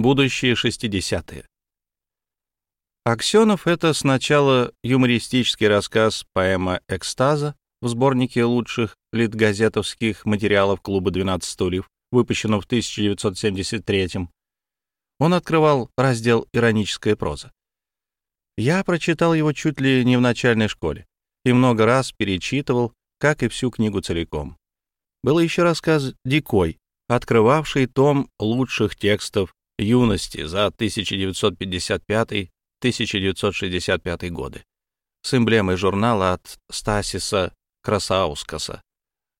Будущие 60-е. Аксенов — это сначала юмористический рассказ поэма «Экстаза» в сборнике лучших литгазетовских материалов клуба «12 стульев», выпущенном в 1973 Он открывал раздел «Ироническая проза». Я прочитал его чуть ли не в начальной школе и много раз перечитывал, как и всю книгу целиком. Был еще рассказ «Дикой», открывавший том лучших текстов юности за 1955-1965 годы с эмблемой журнала от Стасиса Красаускаса.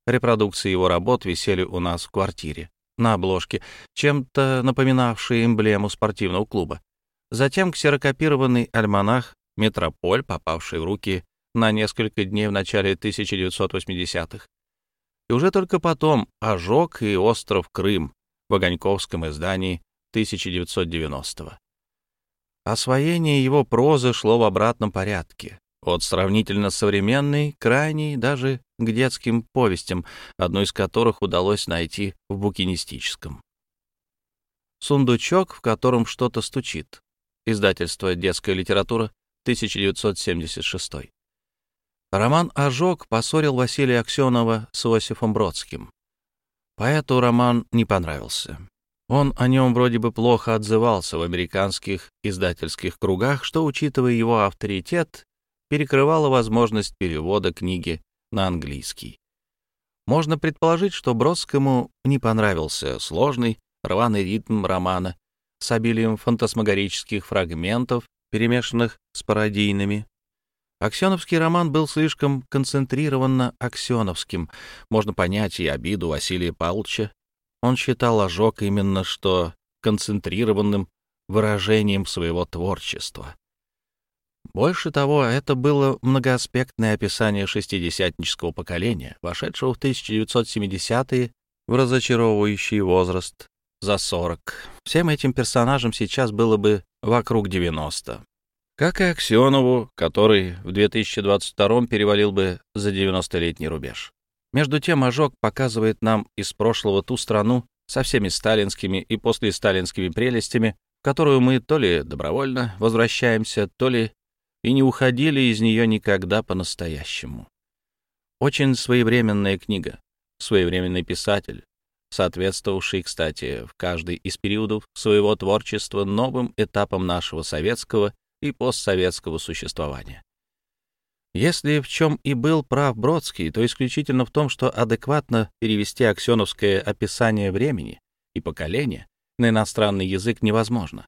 Репродукции его работ висели у нас в квартире, на обложке, чем-то напоминавшие эмблему спортивного клуба. Затем ксерокопированный альманах «Метрополь», попавший в руки на несколько дней в начале 1980-х. И уже только потом «Ожог» и «Остров Крым» в Огоньковском издании 1990-го. Освоение его прозы шло в обратном порядке, от сравнительно современной, крайней, даже к детским повестям, одну из которых удалось найти в букинистическом. «Сундучок, в котором что-то стучит», Издательство «Детская литература», 1976. Роман «Ожог» поссорил Василия Аксенова с Иосифом Бродским. Поэту роман не понравился. Он о нем вроде бы плохо отзывался в американских издательских кругах, что, учитывая его авторитет, перекрывало возможность перевода книги на английский. Можно предположить, что Бродскому не понравился сложный, рваный ритм романа, с обилием фантасмагорических фрагментов, перемешанных с пародийными. Аксеновский роман был слишком концентрированно аксеновским. Можно понять и обиду Василия Павловича. Он считал ожог именно что концентрированным выражением своего творчества. Больше того, это было многоаспектное описание шестидесятнического поколения, вошедшего в 1970-е в разочаровывающий возраст, за 40. Всем этим персонажам сейчас было бы вокруг 90. Как и Аксенову, который в 2022 перевалил бы за 90-летний рубеж. Между тем, ожог показывает нам из прошлого ту страну со всеми сталинскими и послесталинскими прелестями, в которую мы то ли добровольно возвращаемся, то ли и не уходили из нее никогда по-настоящему. Очень своевременная книга, своевременный писатель, соответствовавший, кстати, в каждый из периодов своего творчества новым этапам нашего советского и постсоветского существования. Если в чем и был прав Бродский, то исключительно в том, что адекватно перевести аксеновское описание времени и поколения на иностранный язык невозможно.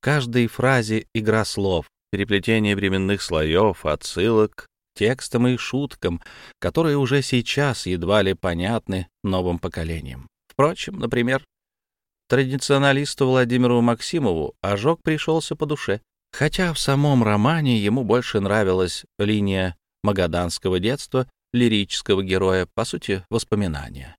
В каждой фразе игра слов, переплетение временных слоев, отсылок, текстам и шуткам, которые уже сейчас едва ли понятны новым поколениям. Впрочем, например, традиционалисту Владимиру Максимову ожог пришелся по душе, хотя в самом романе ему больше нравилась линия магаданского детства, лирического героя, по сути, воспоминания.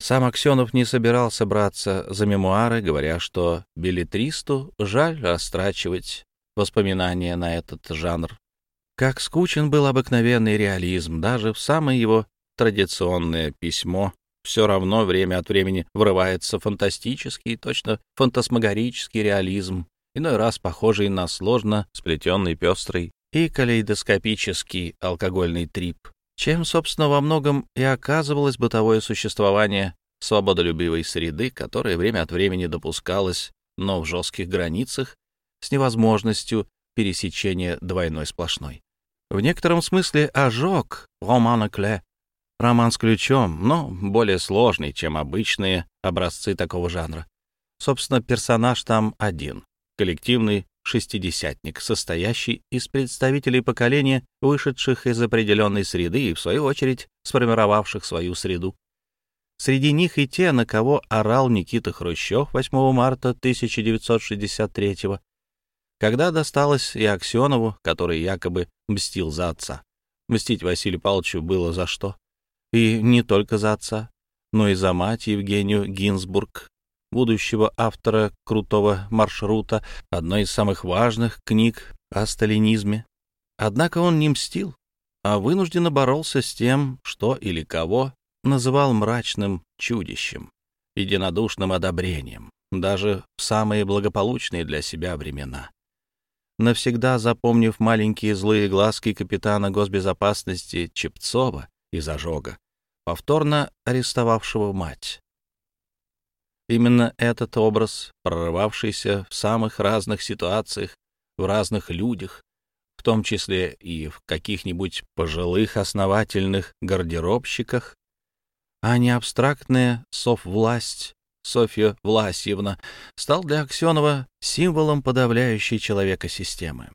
Сам Аксенов не собирался браться за мемуары, говоря, что билетристу жаль растрачивать воспоминания на этот жанр. Как скучен был обыкновенный реализм, даже в самое его традиционное письмо. Все равно время от времени врывается фантастический, точно фантасмагорический реализм, иной раз похожий на сложно сплетенный пестрый и калейдоскопический алкогольный трип, чем, собственно, во многом и оказывалось бытовое существование свободолюбивой среды, которая время от времени допускалась, но в жестких границах, с невозможностью пересечения двойной сплошной. В некотором смысле ожог романа роман с ключом, но более сложный, чем обычные образцы такого жанра. Собственно, персонаж там один — коллективный шестидесятник, состоящий из представителей поколения, вышедших из определенной среды и, в свою очередь, сформировавших свою среду. Среди них и те, на кого орал Никита Хрущев 8 марта 1963 года, когда досталось и Аксенову, который якобы мстил за отца. Мстить Василию Павловичу было за что. И не только за отца, но и за мать Евгению Гинзбург, будущего автора крутого маршрута, одной из самых важных книг о сталинизме. Однако он не мстил, а вынужденно боролся с тем, что или кого называл мрачным чудищем, единодушным одобрением. даже в самые благополучные для себя времена. Навсегда запомнив маленькие злые глазки капитана госбезопасности Чепцова из ожога, повторно арестовавшего мать. Именно этот образ, прорывавшийся в самых разных ситуациях, в разных людях, в том числе и в каких-нибудь пожилых основательных гардеробщиках, а не абстрактная соввласть Софья Власьевна стал для Аксенова символом подавляющей человека системы.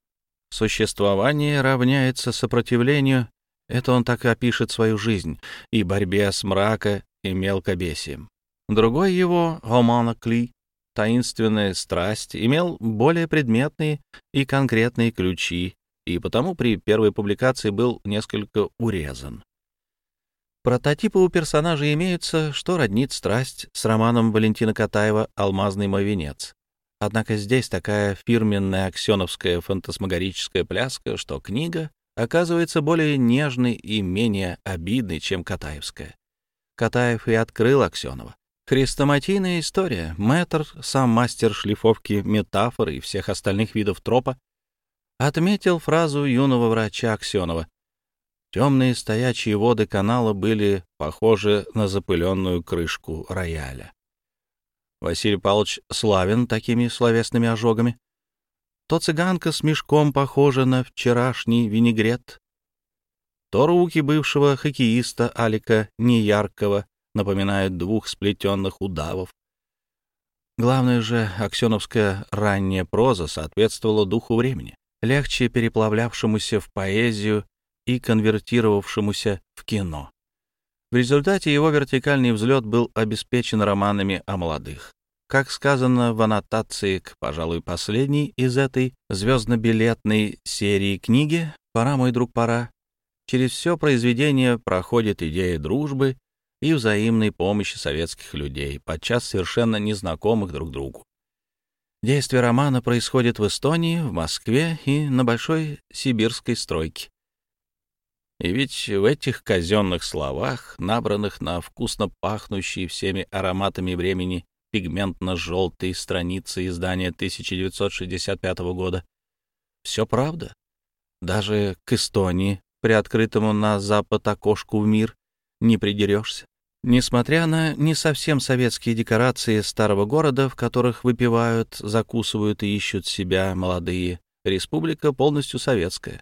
Существование равняется сопротивлению, это он так и опишет свою жизнь, и борьбе с мрака и мелкобесием. Другой его, Романа Кли, таинственная страсть, имел более предметные и конкретные ключи, и потому при первой публикации был несколько урезан. Прототипы у персонажей имеются, что роднит страсть с романом Валентина Катаева «Алмазный мой венец». Однако здесь такая фирменная аксеновская фантасмагорическая пляска, что книга оказывается более нежной и менее обидной, чем Катаевская. Катаев и открыл Аксенова. Хрестоматийная история. Мэтр, сам мастер шлифовки метафоры и всех остальных видов тропа, отметил фразу юного врача Аксенова Темные стоячие воды канала были похожи на запыленную крышку рояля. Василий Павлович славен такими словесными ожогами. То цыганка с мешком похожа на вчерашний винегрет, то руки бывшего хоккеиста Алика Неяркого напоминают двух сплетенных удавов. Главное же, аксеновская ранняя проза соответствовала духу времени, легче переплавлявшемуся в поэзию и конвертировавшемуся в кино. В результате его вертикальный взлет был обеспечен романами о молодых. Как сказано в аннотации к, пожалуй, последней из этой звездно-билетной серии книги «Пора, мой друг, пора», через все произведение проходит идея дружбы и взаимной помощи советских людей, подчас совершенно незнакомых друг другу. Действие романа происходит в Эстонии, в Москве и на большой сибирской стройке. И ведь в этих казенных словах, набранных на вкусно пахнущие всеми ароматами времени пигментно-желтые страницы издания 1965 года, все правда. Даже к Эстонии, приоткрытому на запад окошку в мир, не придерешься. Несмотря на не совсем советские декорации старого города, в которых выпивают, закусывают и ищут себя молодые, республика полностью советская.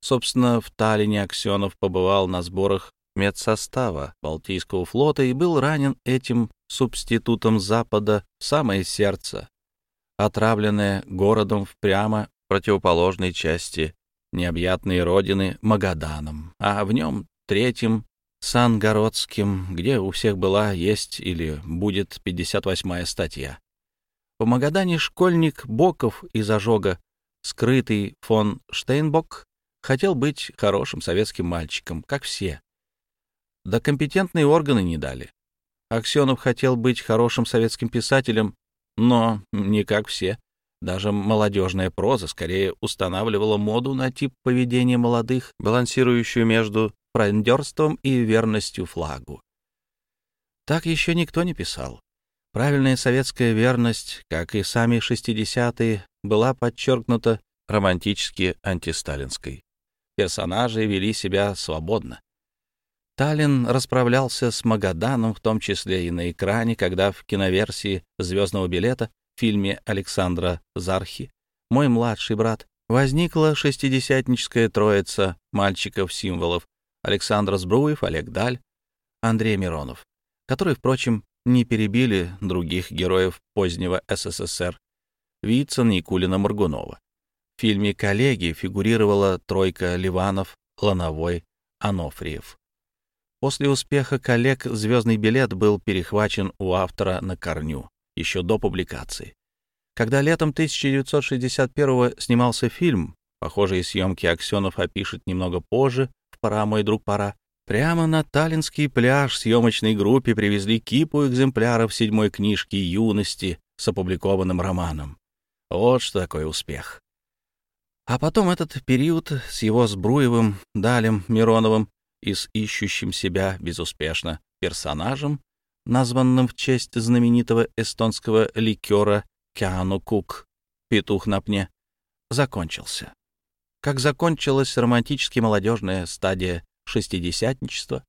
Собственно, в Таллине Аксенов побывал на сборах медсостава Балтийского флота и был ранен этим субститутом Запада в самое сердце, отравленное городом в прямо противоположной части необъятной родины Магаданом, а в нем третьим Сангородским, где у всех была, есть или будет 58-я статья. В Магадане школьник Боков из ожога, скрытый фон Штейнбок, Хотел быть хорошим советским мальчиком, как все. Да компетентные органы не дали. Аксенов хотел быть хорошим советским писателем, но не как все. Даже молодежная проза скорее устанавливала моду на тип поведения молодых, балансирующую между френдерством и верностью флагу. Так еще никто не писал. Правильная советская верность, как и сами 60-е, была подчеркнута романтически антисталинской персонажи вели себя свободно. Таллин расправлялся с Магаданом, в том числе и на экране, когда в киноверсии «Звездного билета» в фильме Александра Зархи «Мой младший брат» возникла шестидесятническая троица мальчиков-символов Александр Збруев, Олег Даль, Андрей Миронов, которые, впрочем, не перебили других героев позднего СССР Вицин и Кулина-Моргунова. В фильме «Коллеги» фигурировала тройка Ливанов, Лановой, Анофриев. После успеха коллег «Звездный билет» был перехвачен у автора на корню, еще до публикации. Когда летом 1961 снимался фильм, похожие съемки Аксенов опишет немного позже, «Пора, мой друг, пора», прямо на Таллинский пляж съемочной группе привезли кипу экземпляров седьмой книжки «Юности» с опубликованным романом. Вот что такое успех. А потом этот период с его Сбруевым, Далем, Мироновым и с ищущим себя безуспешно персонажем названном в честь знаменитого эстонского ликера Киану Кук «Петух на пне», закончился. Как закончилась романтически молодежная стадия шестидесятничества,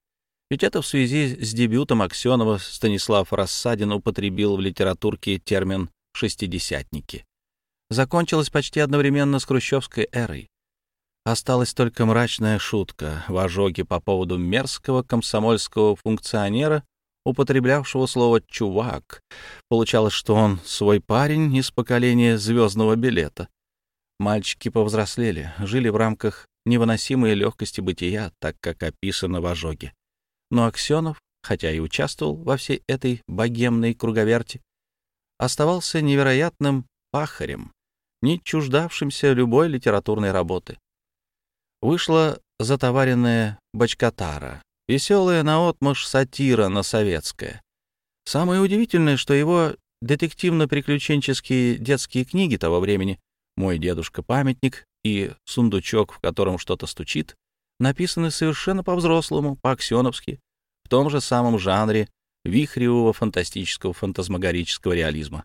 ведь это в связи с дебютом Аксенова Станислав Рассадин употребил в литературке термин «шестидесятники». Закончилась почти одновременно с хрущевской эрой. Осталась только мрачная шутка в ожоге по поводу мерзкого комсомольского функционера, употреблявшего слово «чувак». Получалось, что он свой парень из поколения звездного билета. Мальчики повзрослели, жили в рамках невыносимой легкости бытия, так как описано в ожоге. Но Аксенов, хотя и участвовал во всей этой богемной круговерти, оставался невероятным пахарем, не чуждавшимся любой литературной работы вышла затоваренная бочкотара, веселая наотмашь сатира на советское. Самое удивительное, что его детективно-приключенческие детские книги того времени «Мой дедушка-памятник» и «Сундучок, в котором что-то стучит» написаны совершенно по-взрослому, по-аксеновски, в том же самом жанре вихревого фантастического фантазмагорического реализма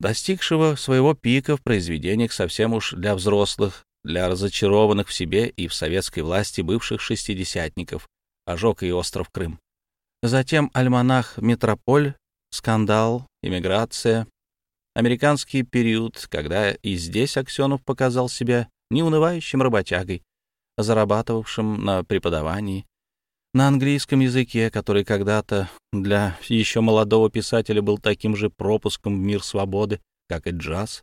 достигшего своего пика в произведениях совсем уж для взрослых, для разочарованных в себе и в советской власти бывших шестидесятников, ожог и остров Крым. Затем альманах «Метрополь», «Скандал», «Иммиграция», американский период, когда и здесь Аксенов показал себя неунывающим работягой, зарабатывавшим на преподавании, на английском языке, который когда-то для еще молодого писателя был таким же пропуском в мир свободы, как и джаз,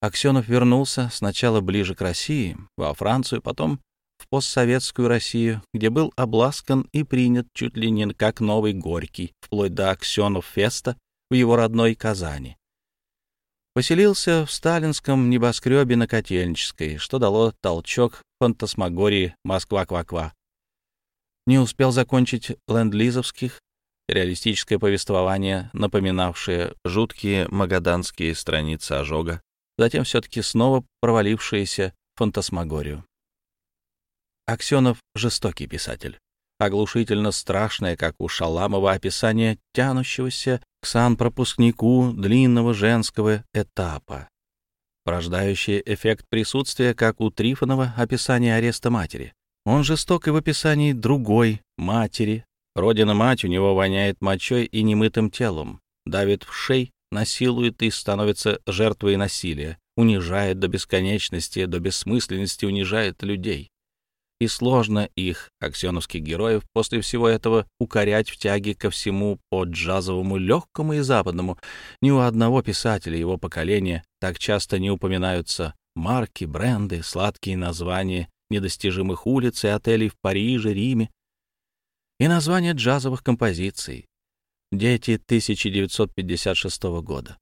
Аксенов вернулся сначала ближе к России, во Францию, потом в постсоветскую Россию, где был обласкан и принят чуть ли не как новый Горький, вплоть до Аксенов-феста в его родной Казани. Поселился в сталинском небоскребе на Котельнической, что дало толчок фантасмагории «Москва-ква-ква». Не успел закончить ленд-лизовских, реалистическое повествование, напоминавшее жуткие магаданские страницы ожога, затем все-таки снова провалившиеся в фантасмагорию. Аксенов — жестокий писатель. Оглушительно страшное, как у Шаламова, описание тянущегося к санпропускнику длинного женского этапа, порождающее эффект присутствия, как у Трифонова описание ареста матери. Он жесток и в описании другой матери. Родина-мать у него воняет мочой и немытым телом, давит в шей насилует и становится жертвой насилия, унижает до бесконечности, до бессмысленности унижает людей. И сложно их, аксеновских героев, после всего этого укорять в тяге ко всему по джазовому, легкому и западному. Ни у одного писателя его поколения так часто не упоминаются марки, бренды, сладкие названия недостижимых улиц и отелей в Париже, Риме и названия джазовых композиций, дети 1956 года.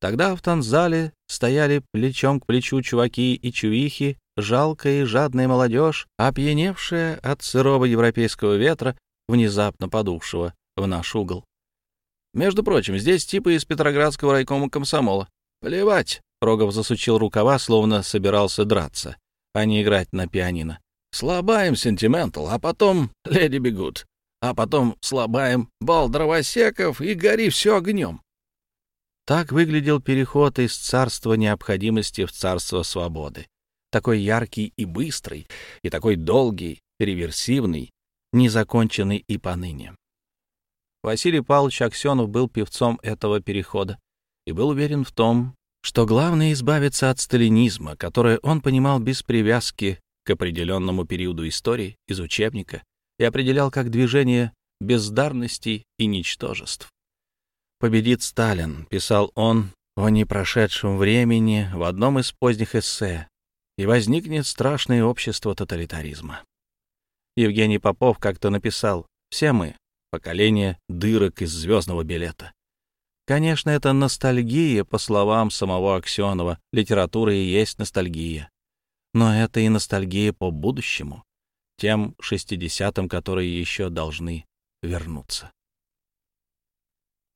Тогда в танзале стояли плечом к плечу чуваки и чувихи, жалкая и жадная молодежь, опьяневшая от сырого европейского ветра, внезапно подувшего в наш угол. Между прочим, здесь типы из Петроградского райкома комсомола. Плевать, Рогов засучил рукава, словно собирался драться, а не играть на пианино. Слабаем сентиментал, а потом леди бегут а потом слабаем бал дровосеков и гори все огнем. Так выглядел переход из царства необходимости в царство свободы. Такой яркий и быстрый, и такой долгий, реверсивный, незаконченный и поныне. Василий Павлович Аксенов был певцом этого перехода и был уверен в том, что главное избавиться от сталинизма, которое он понимал без привязки к определенному периоду истории из учебника и определял как движение бездарностей и ничтожеств. «Победит Сталин», — писал он о непрошедшем времени в одном из поздних эссе, и возникнет страшное общество тоталитаризма. Евгений Попов как-то написал «Все мы — поколение дырок из звездного билета». Конечно, это ностальгия, по словам самого Аксенова, литература и есть ностальгия. Но это и ностальгия по будущему, тем шестидесятым, которые еще должны вернуться.